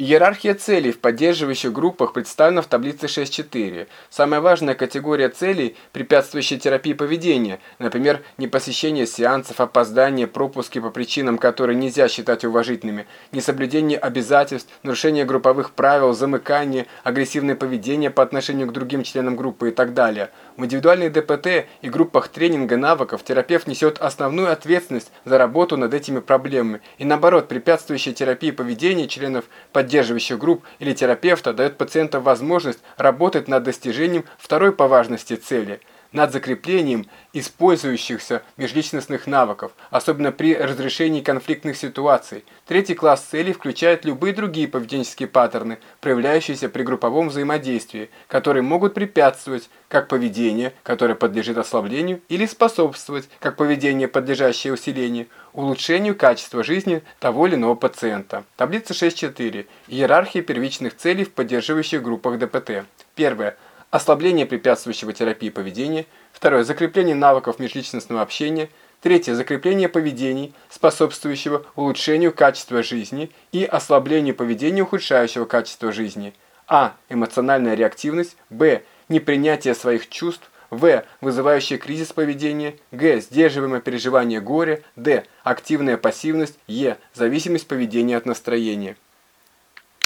Иерархия целей в поддерживающих группах представлена в таблице 6.4. Самая важная категория целей – препятствующие терапии поведения, например, непосещение сеансов, опоздание, пропуски по причинам, которые нельзя считать уважительными, несоблюдение обязательств, нарушение групповых правил, замыкание, агрессивное поведение по отношению к другим членам группы и так далее. В индивидуальной ДПТ и группах тренинга навыков терапевт несет основную ответственность за работу над этими проблемами и наоборот, препятствующие терапии поведения членов поддерживающих поддерживающих групп или терапевта дает пациенту возможность работать над достижением второй по важности цели – над закреплением использующихся межличностных навыков, особенно при разрешении конфликтных ситуаций. Третий класс целей включает любые другие поведенческие паттерны, проявляющиеся при групповом взаимодействии, которые могут препятствовать как поведение, которое подлежит ослаблению, или способствовать как поведение, подлежащее усилению, улучшению качества жизни того или иного пациента. Таблица 6.4. Иерархия первичных целей в поддерживающих группах ДПТ. Первое. Ослабление препятствующего терапии поведения. Второе. Закрепление навыков межличностного общения. Третье. Закрепление поведений, способствующего улучшению качества жизни и ослаблению поведения, ухудшающего качество жизни. А. Эмоциональная реактивность. Б. Непринятие своих чувств. В. Вызывающий кризис поведения. Г. Сдерживаемое переживание горя. Д. Активная пассивность. Е. Зависимость поведения от настроения.